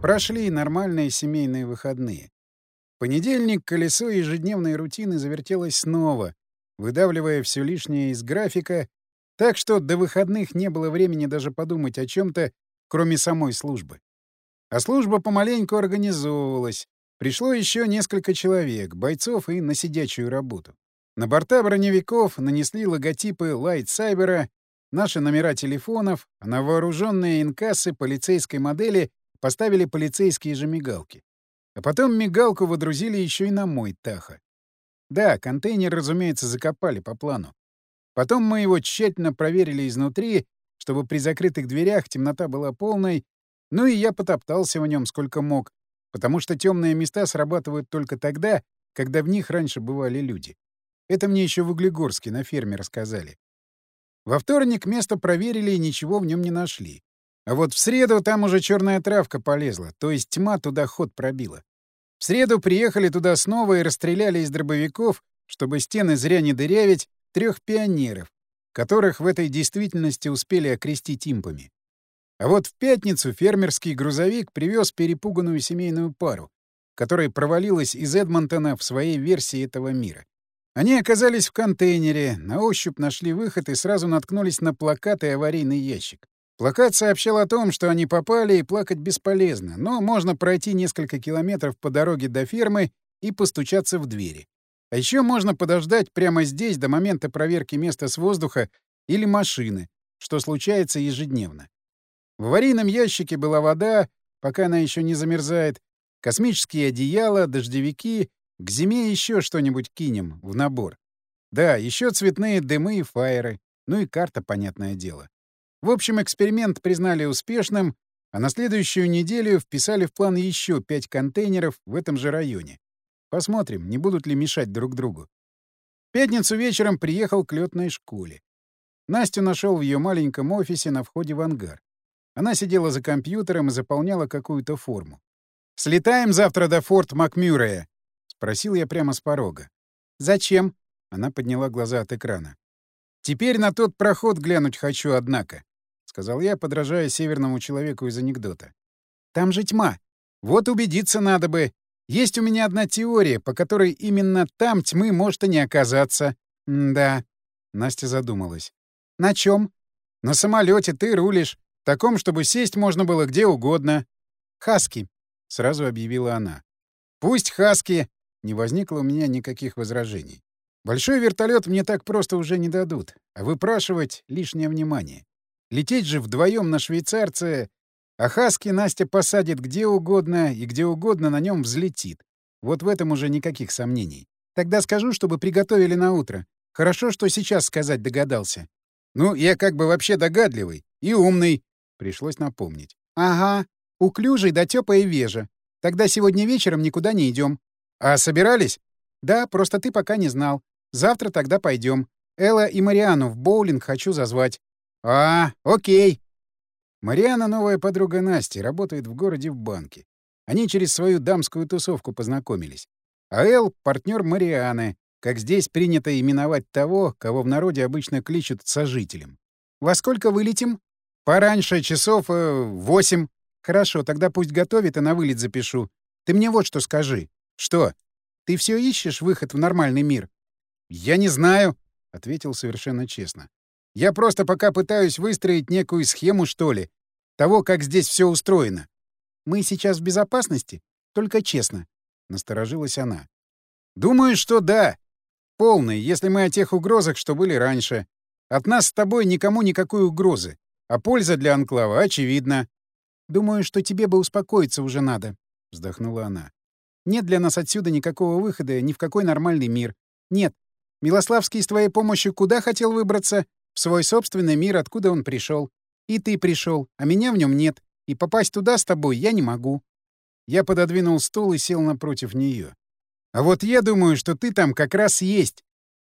Прошли нормальные семейные выходные. В понедельник колесо ежедневной рутины завертелось снова, выдавливая все лишнее из графика, так что до выходных не было времени даже подумать о чем-то, кроме самой службы. А служба помаленьку организовывалась. Пришло еще несколько человек, бойцов и на сидячую работу. На борта броневиков нанесли логотипы Лайтсайбера, наши номера телефонов, а на вооруженные инкассы полицейской модели поставили полицейские же мигалки. А потом мигалку водрузили еще и на мой Таха. Да, контейнер, разумеется, закопали по плану. Потом мы его тщательно проверили изнутри, чтобы при закрытых дверях темнота была полной, ну и я потоптался в нем сколько мог, потому что темные места срабатывают только тогда, когда в них раньше бывали люди. Это мне еще в Углегорске на ферме рассказали. Во вторник место проверили и ничего в нем не нашли. А вот в среду там уже черная травка полезла, то есть тьма туда ход пробила. В среду приехали туда снова и расстреляли из дробовиков, чтобы стены зря не дырявить, трех пионеров, которых в этой действительности успели окрестить импами. А вот в пятницу фермерский грузовик привез перепуганную семейную пару, которая провалилась из Эдмонтона в своей версии этого мира. Они оказались в контейнере, на ощупь нашли выход и сразу наткнулись на плакат и аварийный ящик. Плакат сообщал о том, что они попали и плакать бесполезно, но можно пройти несколько километров по дороге до фермы и постучаться в двери. А еще можно подождать прямо здесь до момента проверки места с воздуха или машины, что случается ежедневно. В аварийном ящике была вода, пока она еще не замерзает, космические одеяла, дождевики к зиме еще что-нибудь кинем в набор. Да, еще цветные дымы и фаеры. Ну и карта, понятное дело. В общем, эксперимент признали успешным, а на следующую неделю вписали в план еще пять контейнеров в этом же районе. Посмотрим, не будут ли мешать друг другу. В пятницу вечером приехал к летной школе. Настю нашел в ее маленьком офисе на входе в ангар. Она сидела за компьютером и заполняла какую-то форму. «Слетаем завтра до форт Макмюррея?» Спросил я прямо с порога. «Зачем?» — она подняла глаза от экрана. «Теперь на тот проход глянуть хочу, однако», — сказал я, подражая северному человеку из анекдота. «Там же тьма. Вот убедиться надо бы. Есть у меня одна теория, по которой именно там тьмы может и не оказаться». «Да», — Настя задумалась. «На чем? «На самолете ты рулишь. Таком, чтобы сесть можно было где угодно». «Хаски», — сразу объявила она. «Пусть хаски. Не возникло у меня никаких возражений. Большой вертолет мне так просто уже не дадут, а выпрашивать — лишнее внимание. Лететь же вдвоем на швейцарце, а Хаски Настя посадит где угодно и где угодно на нем взлетит. Вот в этом уже никаких сомнений. Тогда скажу, чтобы приготовили на утро. Хорошо, что сейчас сказать догадался. Ну, я как бы вообще догадливый и умный, пришлось напомнить. Ага, уклюжий да тёпа вежа. Тогда сегодня вечером никуда не идем. «А собирались?» «Да, просто ты пока не знал. Завтра тогда пойдем. Элла и Мариану в боулинг хочу зазвать». «А, окей». Мариана — новая подруга Насти, работает в городе в банке. Они через свою дамскую тусовку познакомились. А Эл — партнер Марианы, как здесь принято именовать того, кого в народе обычно кличут сожителем. «Во сколько вылетим?» «Пораньше, часов э, восемь». «Хорошо, тогда пусть готовит, и на вылет запишу. Ты мне вот что скажи. «Что? Ты все ищешь выход в нормальный мир?» «Я не знаю», — ответил совершенно честно. «Я просто пока пытаюсь выстроить некую схему, что ли, того, как здесь все устроено». «Мы сейчас в безопасности? Только честно», — насторожилась она. «Думаю, что да. Полный, если мы о тех угрозах, что были раньше. От нас с тобой никому никакой угрозы, а польза для Анклава очевидна». «Думаю, что тебе бы успокоиться уже надо», — вздохнула она. Нет для нас отсюда никакого выхода ни в какой нормальный мир. Нет. Милославский с твоей помощью куда хотел выбраться? В свой собственный мир, откуда он пришел. И ты пришел, а меня в нем нет. И попасть туда с тобой я не могу. Я пододвинул стул и сел напротив нее. А вот я думаю, что ты там как раз есть.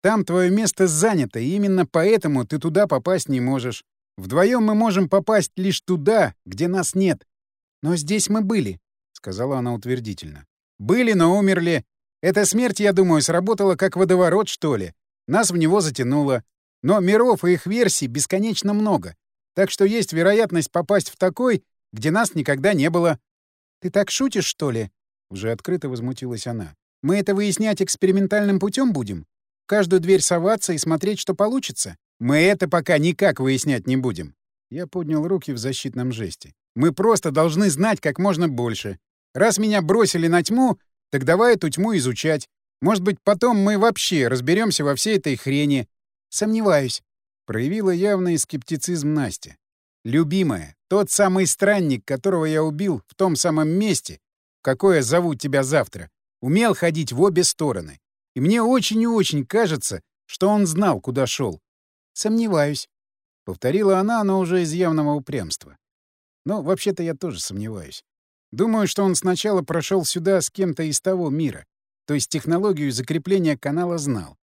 Там твое место занято, и именно поэтому ты туда попасть не можешь. Вдвоем мы можем попасть лишь туда, где нас нет. Но здесь мы были, — сказала она утвердительно. Были, но умерли. Эта смерть, я думаю, сработала как водоворот, что ли. Нас в него затянуло. Но миров и их версий бесконечно много. Так что есть вероятность попасть в такой, где нас никогда не было. «Ты так шутишь, что ли?» — уже открыто возмутилась она. «Мы это выяснять экспериментальным путем будем? В каждую дверь соваться и смотреть, что получится? Мы это пока никак выяснять не будем». Я поднял руки в защитном жесте. «Мы просто должны знать как можно больше. Раз меня бросили на тьму, так давай эту тьму изучать. Может быть, потом мы вообще разберемся во всей этой хрени. Сомневаюсь. Проявила явный скептицизм Настя. Любимая, тот самый странник, которого я убил в том самом месте, какое зовут тебя завтра, умел ходить в обе стороны. И мне очень и очень кажется, что он знал, куда шел. Сомневаюсь. Повторила она, но уже из явного упрямства. Но вообще-то я тоже сомневаюсь. Думаю, что он сначала прошел сюда с кем-то из того мира, то есть технологию закрепления канала знал.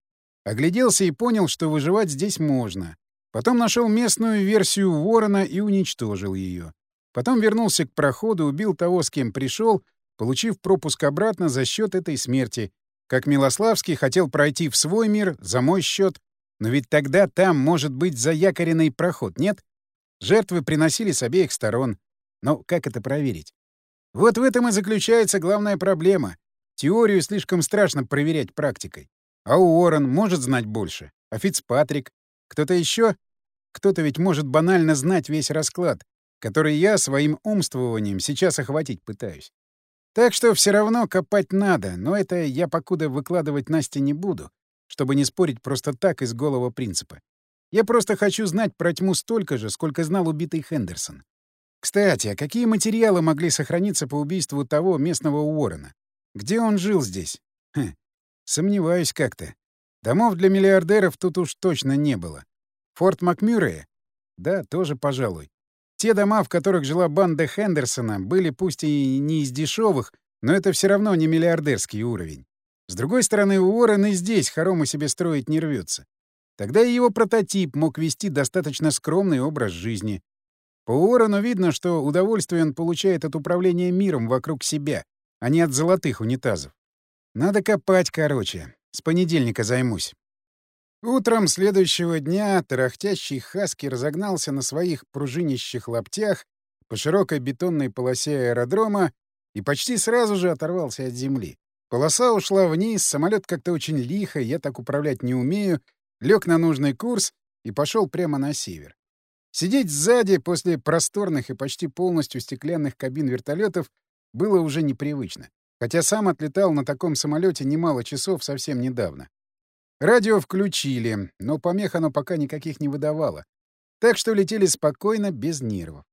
Огляделся и понял, что выживать здесь можно. Потом нашел местную версию ворона и уничтожил ее. Потом вернулся к проходу, убил того, с кем пришел, получив пропуск обратно за счет этой смерти. Как Милославский хотел пройти в свой мир за мой счет, но ведь тогда там может быть заякоренный проход, нет? Жертвы приносили с обеих сторон. Но как это проверить? Вот в этом и заключается главная проблема. Теорию слишком страшно проверять практикой. А Уоррен может знать больше. А Фицпатрик? Кто-то еще? Кто-то ведь может банально знать весь расклад, который я своим умствованием сейчас охватить пытаюсь. Так что все равно копать надо, но это я покуда выкладывать Насте не буду, чтобы не спорить просто так из голого принципа. Я просто хочу знать про тьму столько же, сколько знал убитый Хендерсон. Кстати, а какие материалы могли сохраниться по убийству того местного Уоррена? Где он жил здесь? Хм, сомневаюсь как-то. Домов для миллиардеров тут уж точно не было. Форт Макмюррея? Да, тоже, пожалуй. Те дома, в которых жила банда Хендерсона, были пусть и не из дешевых, но это все равно не миллиардерский уровень. С другой стороны, Уоррен и здесь хоромы себе строить не рвется. Тогда и его прототип мог вести достаточно скромный образ жизни. По Уоррену видно, что удовольствие он получает от управления миром вокруг себя, а не от золотых унитазов. Надо копать, короче. С понедельника займусь. Утром следующего дня тарахтящий Хаски разогнался на своих пружинищих лаптях по широкой бетонной полосе аэродрома и почти сразу же оторвался от земли. Полоса ушла вниз, самолет как-то очень лихо, я так управлять не умею, лег на нужный курс и пошел прямо на север. Сидеть сзади после просторных и почти полностью стеклянных кабин вертолетов было уже непривычно, хотя сам отлетал на таком самолете немало часов совсем недавно. Радио включили, но помех оно пока никаких не выдавало, так что летели спокойно, без нервов.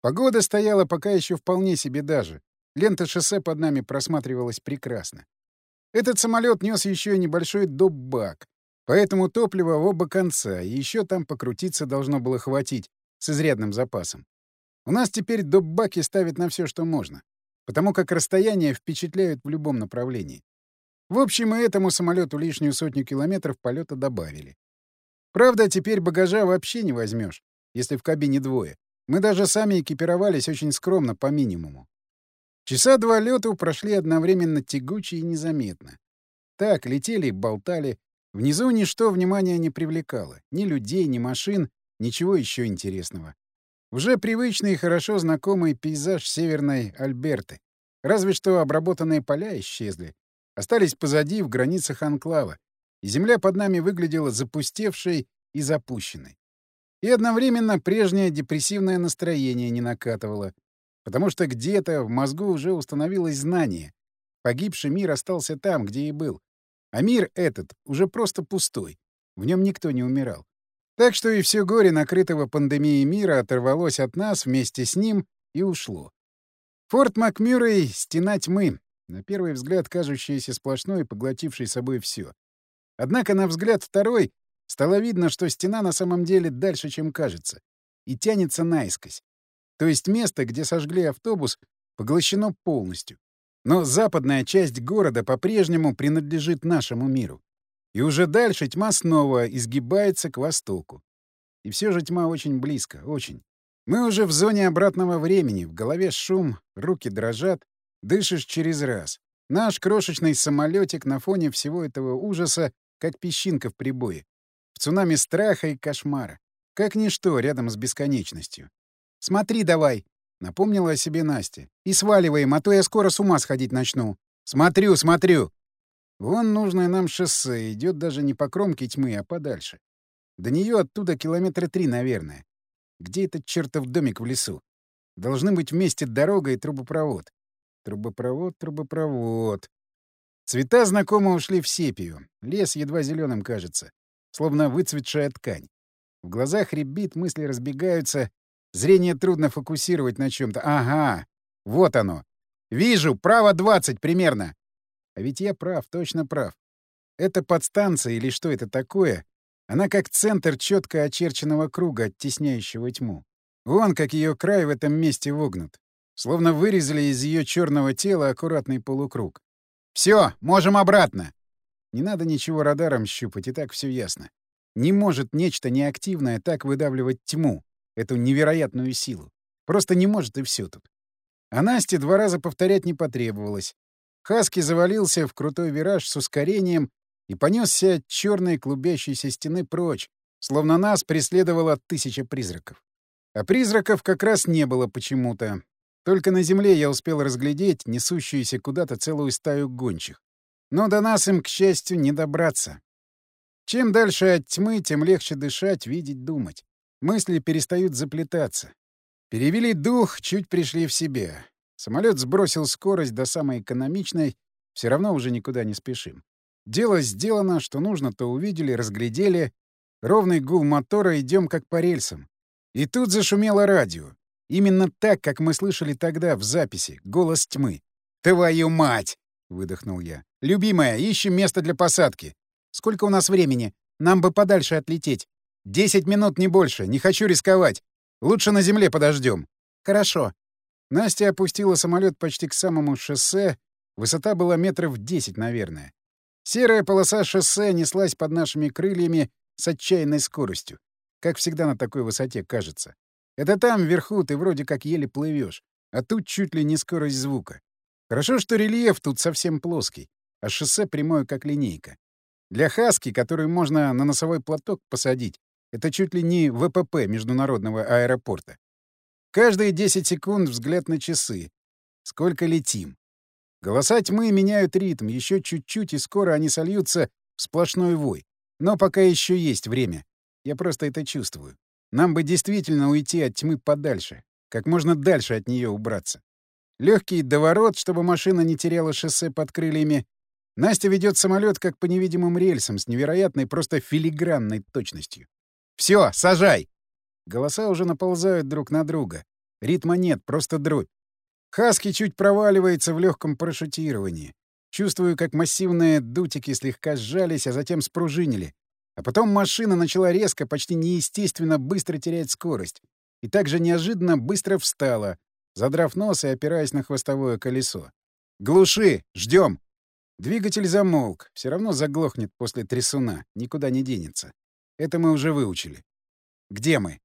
Погода стояла пока еще вполне себе даже. Лента шоссе под нами просматривалась прекрасно. Этот самолет нес еще и небольшой доп-бак, поэтому топлива в оба конца, и еще там покрутиться должно было хватить, с изрядным запасом. У нас теперь доп-баки ставят на все, что можно потому как расстояния впечатляют в любом направлении. В общем, и этому самолету лишнюю сотню километров полета добавили. Правда, теперь багажа вообще не возьмешь, если в кабине двое. Мы даже сами экипировались очень скромно, по минимуму. Часа два лету прошли одновременно тягуче и незаметно. Так, летели болтали. Внизу ничто внимания не привлекало. Ни людей, ни машин, ничего еще интересного. Уже привычный и хорошо знакомый пейзаж северной Альберты. Разве что обработанные поля исчезли. Остались позади, в границах анклава. И земля под нами выглядела запустевшей и запущенной. И одновременно прежнее депрессивное настроение не накатывало. Потому что где-то в мозгу уже установилось знание. Погибший мир остался там, где и был. А мир этот уже просто пустой. В нем никто не умирал. Так что и все горе накрытого пандемией мира оторвалось от нас вместе с ним и ушло. Форт Макмюррей — стена тьмы, на первый взгляд кажущаяся сплошной и поглотившей собой все. Однако на взгляд второй стало видно, что стена на самом деле дальше, чем кажется, и тянется наискось. То есть место, где сожгли автобус, поглощено полностью. Но западная часть города по-прежнему принадлежит нашему миру. И уже дальше тьма снова изгибается к востоку. И все же тьма очень близко, очень. Мы уже в зоне обратного времени, в голове шум, руки дрожат, дышишь через раз. Наш крошечный самолетик на фоне всего этого ужаса, как песчинка в прибое. В цунами страха и кошмара. Как ничто рядом с бесконечностью. «Смотри давай!» Напомнила о себе Настя. «И сваливаем, а то я скоро с ума сходить начну. Смотрю, смотрю!» Вон нужное нам шоссе идет даже не по кромке тьмы, а подальше. До нее оттуда километра три, наверное. Где этот чертов домик в лесу? Должны быть вместе дорога и трубопровод. Трубопровод, трубопровод. Цвета знакомо ушли в сепию. Лес едва зеленым кажется, словно выцветшая ткань. В глазах рябит, мысли разбегаются. Зрение трудно фокусировать на чем то Ага, вот оно. Вижу, право 20 примерно. А ведь я прав, точно прав. Это подстанция или что это такое? Она как центр четко очерченного круга, оттесняющего тьму. Вон как ее край в этом месте вогнут. Словно вырезали из ее черного тела аккуратный полукруг. Все, можем обратно. Не надо ничего радаром щупать, и так все ясно. Не может нечто неактивное так выдавливать тьму, эту невероятную силу. Просто не может, и все тут. А Насте два раза повторять не потребовалось. Хаски завалился в крутой вираж с ускорением и понесся от черной клубящейся стены прочь, словно нас преследовала тысяча призраков. А призраков как раз не было почему-то. Только на земле я успел разглядеть несущуюся куда-то целую стаю гончих. Но до нас им, к счастью, не добраться. Чем дальше от тьмы, тем легче дышать, видеть, думать. Мысли перестают заплетаться. Перевели дух, чуть пришли в себя. Самолет сбросил скорость до самой экономичной, все равно уже никуда не спешим. Дело сделано, что нужно, то увидели, разглядели. Ровный гул мотора, идем как по рельсам. И тут зашумело радио. Именно так, как мы слышали тогда в записи, голос тьмы. «Твою мать!» — выдохнул я. «Любимая, ищем место для посадки. Сколько у нас времени? Нам бы подальше отлететь. Десять минут, не больше. Не хочу рисковать. Лучше на земле подождем. Хорошо. Настя опустила самолет почти к самому шоссе. Высота была метров десять, наверное. Серая полоса шоссе неслась под нашими крыльями с отчаянной скоростью. Как всегда на такой высоте кажется. Это там, вверху, ты вроде как еле плывешь, а тут чуть ли не скорость звука. Хорошо, что рельеф тут совсем плоский, а шоссе прямое, как линейка. Для Хаски, которую можно на носовой платок посадить, это чуть ли не ВПП международного аэропорта. Каждые 10 секунд взгляд на часы. Сколько летим. Голоса тьмы меняют ритм, еще чуть-чуть, и скоро они сольются в сплошной вой. Но пока еще есть время. Я просто это чувствую. Нам бы действительно уйти от тьмы подальше, как можно дальше от нее убраться. Легкий доворот, чтобы машина не теряла шоссе под крыльями. Настя ведет самолет как по невидимым рельсам с невероятной, просто филигранной точностью. Все, сажай!» Голоса уже наползают друг на друга. Ритма нет, просто дробь. Хаски чуть проваливается в легком парашютировании. Чувствую, как массивные дутики слегка сжались, а затем спружинили. А потом машина начала резко, почти неестественно быстро терять скорость. И также неожиданно быстро встала, задрав нос и опираясь на хвостовое колесо. «Глуши! Ждем!» Двигатель замолк. Все равно заглохнет после трясуна. Никуда не денется. Это мы уже выучили. Где мы?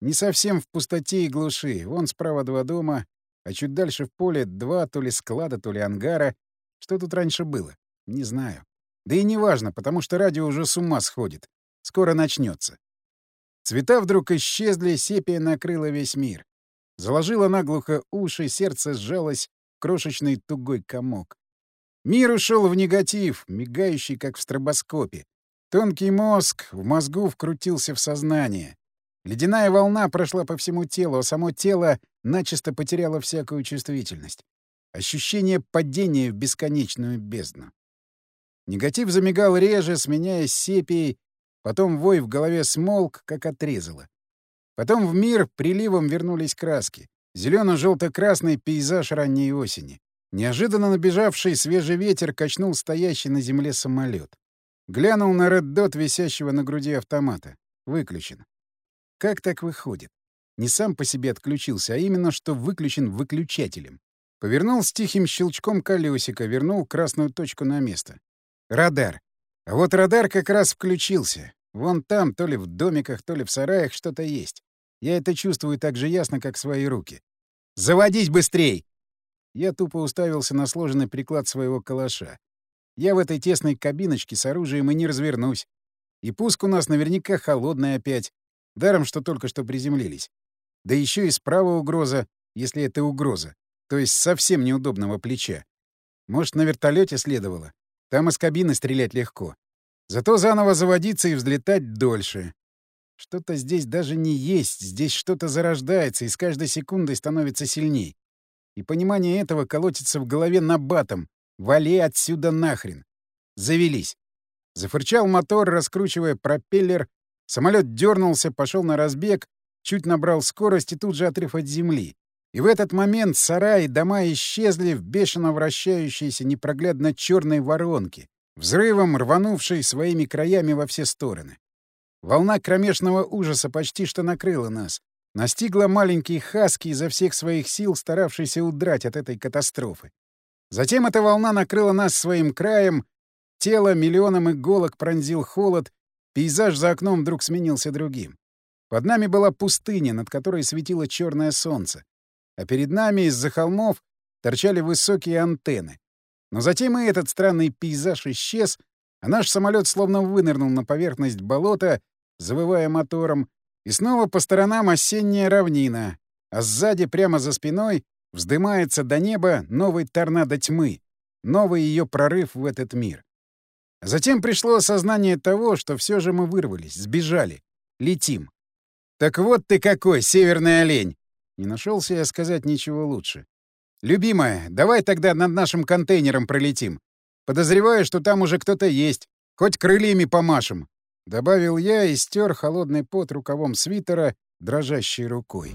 Не совсем в пустоте и глуши. Вон справа два дома, а чуть дальше в поле два то ли склада, то ли ангара. Что тут раньше было? Не знаю. Да и не важно, потому что радио уже с ума сходит. Скоро начнется. Цвета вдруг исчезли, сепия накрыла весь мир. Заложила наглухо уши, сердце сжалось в крошечный тугой комок. Мир ушел в негатив, мигающий, как в стробоскопе. Тонкий мозг в мозгу вкрутился в сознание. Ледяная волна прошла по всему телу, а само тело начисто потеряло всякую чувствительность. Ощущение падения в бесконечную бездну. Негатив замигал реже, сменяясь сепией, потом вой в голове смолк, как отрезало. Потом в мир приливом вернулись краски. Зелено-желто-красный пейзаж ранней осени. Неожиданно набежавший свежий ветер качнул стоящий на земле самолет. Глянул на реддот, висящего на груди автомата. Выключен. Как так выходит? Не сам по себе отключился, а именно что выключен выключателем. Повернул с тихим щелчком колесико, вернул красную точку на место. Радар. А вот радар как раз включился. Вон там, то ли в домиках, то ли в сараях, что-то есть. Я это чувствую так же ясно, как свои руки. «Заводись быстрей!» Я тупо уставился на сложенный приклад своего калаша. Я в этой тесной кабиночке с оружием и не развернусь. И пуск у нас наверняка холодный опять. Даром, что только что приземлились. Да еще и справа угроза, если это угроза, то есть совсем неудобного плеча. Может, на вертолете следовало? Там из кабины стрелять легко. Зато заново заводиться и взлетать дольше. Что-то здесь даже не есть, здесь что-то зарождается и с каждой секундой становится сильней. И понимание этого колотится в голове набатом. Вали отсюда нахрен. Завелись. Зафырчал мотор, раскручивая пропеллер. Самолет дернулся, пошел на разбег, чуть набрал скорость и тут же отрыв от земли. И в этот момент сараи и дома исчезли в бешено вращающейся непроглядно черной воронке, взрывом рванувшей своими краями во все стороны. Волна кромешного ужаса почти что накрыла нас. Настигла маленький Хаски изо всех своих сил, старавшийся удрать от этой катастрофы. Затем эта волна накрыла нас своим краем, тело миллионом иголок пронзил холод, пейзаж за окном вдруг сменился другим. Под нами была пустыня, над которой светило черное солнце, а перед нами из-за холмов торчали высокие антенны. Но затем и этот странный пейзаж исчез, а наш самолет словно вынырнул на поверхность болота, завывая мотором, и снова по сторонам осенняя равнина, а сзади, прямо за спиной, вздымается до неба новый торнадо тьмы, новый ее прорыв в этот мир. Затем пришло осознание того, что все же мы вырвались, сбежали, летим. «Так вот ты какой, северный олень!» Не нашелся я сказать ничего лучше. «Любимая, давай тогда над нашим контейнером пролетим. Подозреваю, что там уже кто-то есть. Хоть крыльями помашем. Добавил я и стер холодный пот рукавом свитера дрожащей рукой.